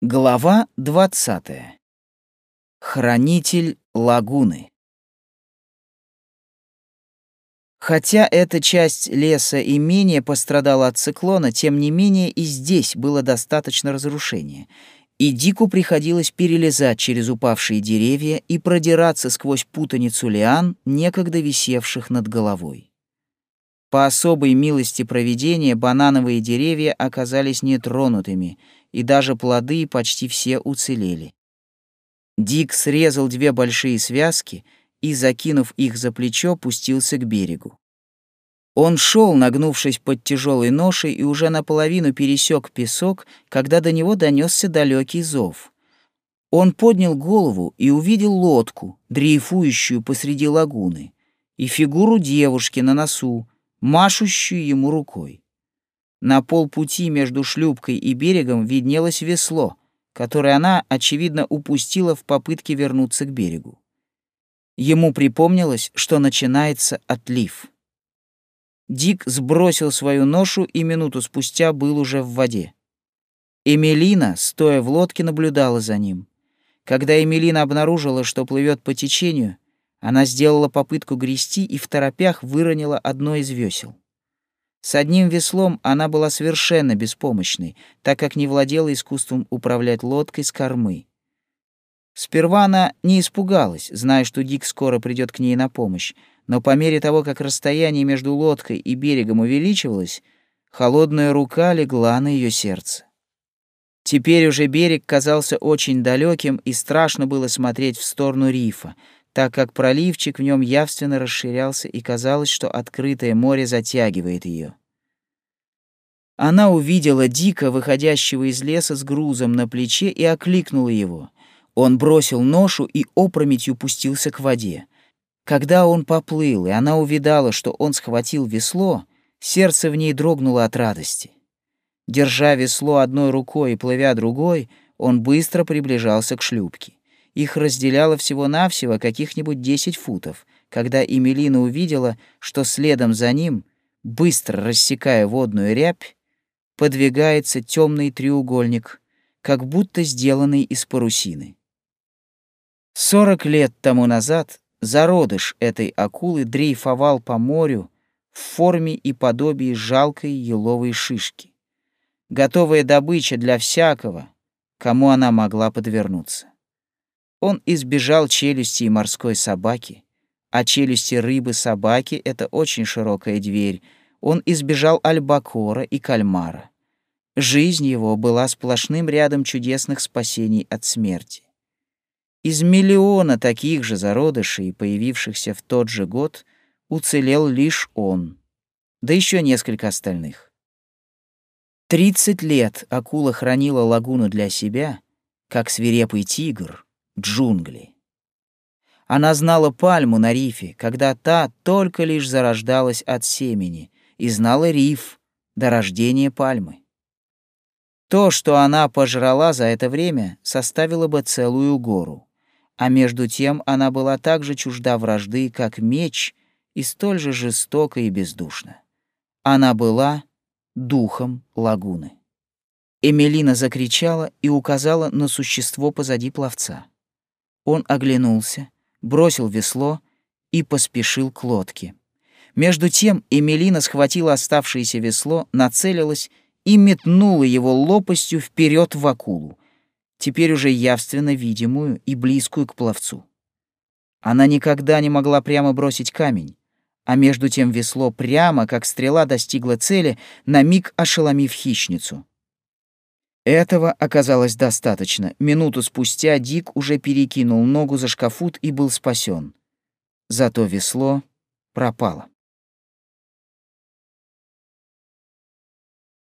Глава 20. Хранитель лагуны. Хотя эта часть леса и менее пострадала от циклона, тем не менее и здесь было достаточно разрушения, и Дику приходилось перелезать через упавшие деревья и продираться сквозь путаницу лиан, некогда висевших над головой. По особой милости провидения банановые деревья оказались нетронутыми, и даже плоды почти все уцелели. Дик срезал две большие связки и, закинув их за плечо, пустился к берегу. Он шел, нагнувшись под тяжелой ношей, и уже наполовину пересек песок, когда до него донесся далекий зов. Он поднял голову и увидел лодку, дрейфующую посреди лагуны, и фигуру девушки на носу, машущую ему рукой. На полпути между шлюпкой и берегом виднелось весло, которое она, очевидно, упустила в попытке вернуться к берегу. Ему припомнилось, что начинается отлив. Дик сбросил свою ношу и минуту спустя был уже в воде. Эмилина, стоя в лодке, наблюдала за ним. Когда Эмилина обнаружила, что плывет по течению, она сделала попытку грести и в торопях выронила одно из весел. С одним веслом она была совершенно беспомощной, так как не владела искусством управлять лодкой с кормы. Сперва она не испугалась, зная, что Дик скоро придет к ней на помощь, но по мере того, как расстояние между лодкой и берегом увеличивалось, холодная рука легла на ее сердце. Теперь уже берег казался очень далеким, и страшно было смотреть в сторону рифа — так как проливчик в нем явственно расширялся и казалось, что открытое море затягивает ее. Она увидела Дика, выходящего из леса с грузом на плече, и окликнула его. Он бросил ношу и опрометью пустился к воде. Когда он поплыл, и она увидала, что он схватил весло, сердце в ней дрогнуло от радости. Держа весло одной рукой и плывя другой, он быстро приближался к шлюпке. Их разделяло всего-навсего каких-нибудь десять футов, когда Эмилина увидела, что следом за ним, быстро рассекая водную рябь, подвигается темный треугольник, как будто сделанный из парусины. Сорок лет тому назад зародыш этой акулы дрейфовал по морю в форме и подобии жалкой еловой шишки, готовая добыча для всякого, кому она могла подвернуться. Он избежал челюсти морской собаки, а челюсти рыбы-собаки — это очень широкая дверь. Он избежал альбакора и кальмара. Жизнь его была сплошным рядом чудесных спасений от смерти. Из миллиона таких же зародышей, появившихся в тот же год, уцелел лишь он, да еще несколько остальных. Тридцать лет акула хранила лагуну для себя, как свирепый тигр — джунгли. Она знала пальму на рифе, когда та только лишь зарождалась от семени, и знала риф до рождения пальмы. То, что она пожрала за это время, составило бы целую гору. А между тем она была так же чужда вражды, как меч, и столь же жестока и бездушна. Она была духом лагуны. Эмилина закричала и указала на существо позади пловца. Он оглянулся, бросил весло и поспешил к лодке. Между тем Эмилина схватила оставшееся весло, нацелилась и метнула его лопастью вперед в акулу, теперь уже явственно видимую и близкую к пловцу. Она никогда не могла прямо бросить камень, а между тем весло прямо, как стрела, достигло цели, на миг ошеломив хищницу. Этого оказалось достаточно. Минуту спустя Дик уже перекинул ногу за шкафут и был спасен. Зато весло пропало.